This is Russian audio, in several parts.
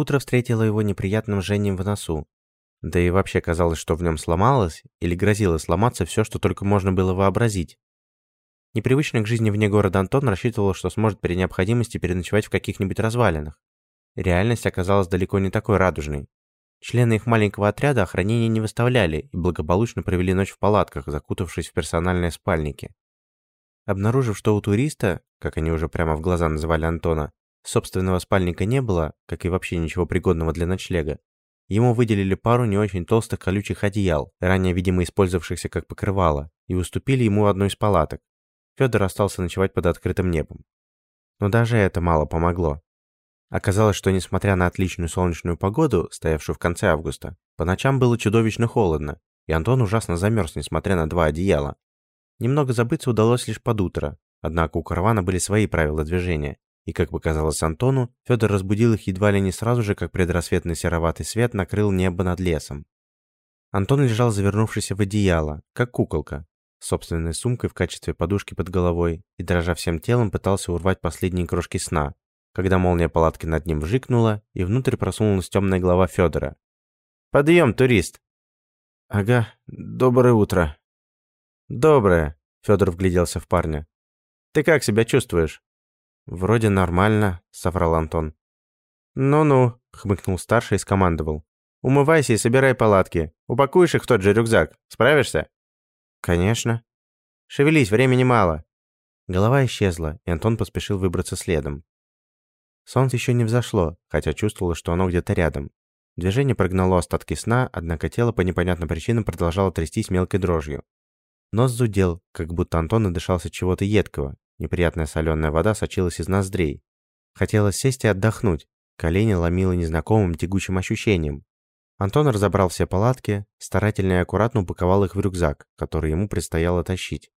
Утро встретило его неприятным жжением в носу. Да и вообще казалось, что в нем сломалось или грозило сломаться все, что только можно было вообразить. Непривычный к жизни вне города Антон рассчитывал, что сможет при необходимости переночевать в каких-нибудь развалинах. Реальность оказалась далеко не такой радужной. Члены их маленького отряда охранения не выставляли и благополучно провели ночь в палатках, закутавшись в персональные спальники. Обнаружив, что у туриста, как они уже прямо в глаза называли Антона, собственного спальника не было, как и вообще ничего пригодного для ночлега, ему выделили пару не очень толстых колючих одеял, ранее, видимо, использовавшихся как покрывало, и уступили ему одну из палаток. Федор остался ночевать под открытым небом. Но даже это мало помогло. Оказалось, что несмотря на отличную солнечную погоду, стоявшую в конце августа, по ночам было чудовищно холодно, и Антон ужасно замерз, несмотря на два одеяла. Немного забыться удалось лишь под утро, однако у каравана были свои правила движения, и, как показалось Антону, Федор разбудил их едва ли не сразу же, как предрассветный сероватый свет накрыл небо над лесом. Антон лежал завернувшийся в одеяло, как куколка, с собственной сумкой в качестве подушки под головой, и, дрожа всем телом, пытался урвать последние крошки сна, когда молния палатки над ним вжикнула, и внутрь просунулась темная голова Федора. «Подъем, турист!» «Ага, доброе утро». «Доброе», — Федор вгляделся в парня. «Ты как себя чувствуешь?» «Вроде нормально», — соврал Антон. «Ну-ну», — хмыкнул старший и скомандовал. «Умывайся и собирай палатки. Упакуешь их в тот же рюкзак. Справишься?» «Конечно». «Шевелись, времени мало». Голова исчезла, и Антон поспешил выбраться следом. Солнце еще не взошло, хотя чувствовало, что оно где-то рядом. Движение прогнало остатки сна, однако тело по непонятным причинам продолжало трястись мелкой дрожью. Нос зудел, как будто Антон надышался чего-то едкого. Неприятная соленая вода сочилась из ноздрей. Хотелось сесть и отдохнуть. Колени ломило незнакомым тягучим ощущением. Антон разобрал все палатки, старательно и аккуратно упаковал их в рюкзак, который ему предстояло тащить.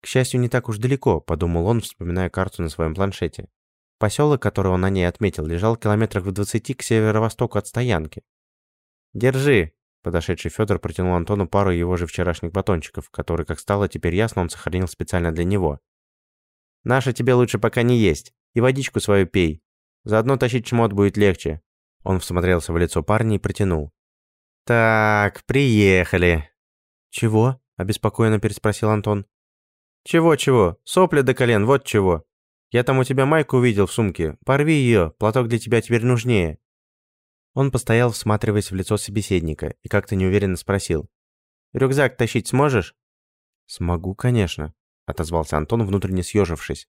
К счастью, не так уж далеко, подумал он, вспоминая карту на своем планшете. Поселок, который он на ней отметил, лежал километрах в двадцати к северо-востоку от стоянки. «Держи!» Подошедший Федор протянул Антону пару его же вчерашних батончиков, которые, как стало теперь ясно, он сохранил специально для него. «Наши тебе лучше пока не есть, и водичку свою пей. Заодно тащить чмот будет легче». Он всмотрелся в лицо парня и протянул. «Так, приехали». «Чего?» – обеспокоенно переспросил Антон. «Чего-чего? Сопли до колен, вот чего. Я там у тебя майку увидел в сумке. Порви ее, платок для тебя теперь нужнее». Он постоял, всматриваясь в лицо собеседника, и как-то неуверенно спросил. «Рюкзак тащить сможешь?» «Смогу, конечно», — отозвался Антон, внутренне съежившись.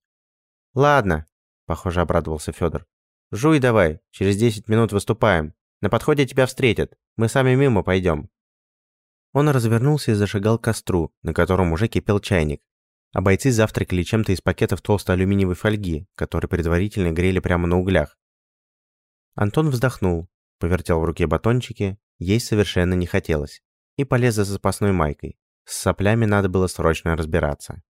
«Ладно», — похоже, обрадовался Федор. «Жуй давай, через десять минут выступаем. На подходе тебя встретят. Мы сами мимо пойдем». Он развернулся и зашагал к костру, на котором уже кипел чайник, а бойцы завтракали чем-то из пакетов толстой алюминиевой фольги, которые предварительно грели прямо на углях. Антон вздохнул, повертел в руке батончики, есть совершенно не хотелось, и полез за запасной майкой. С соплями надо было срочно разбираться.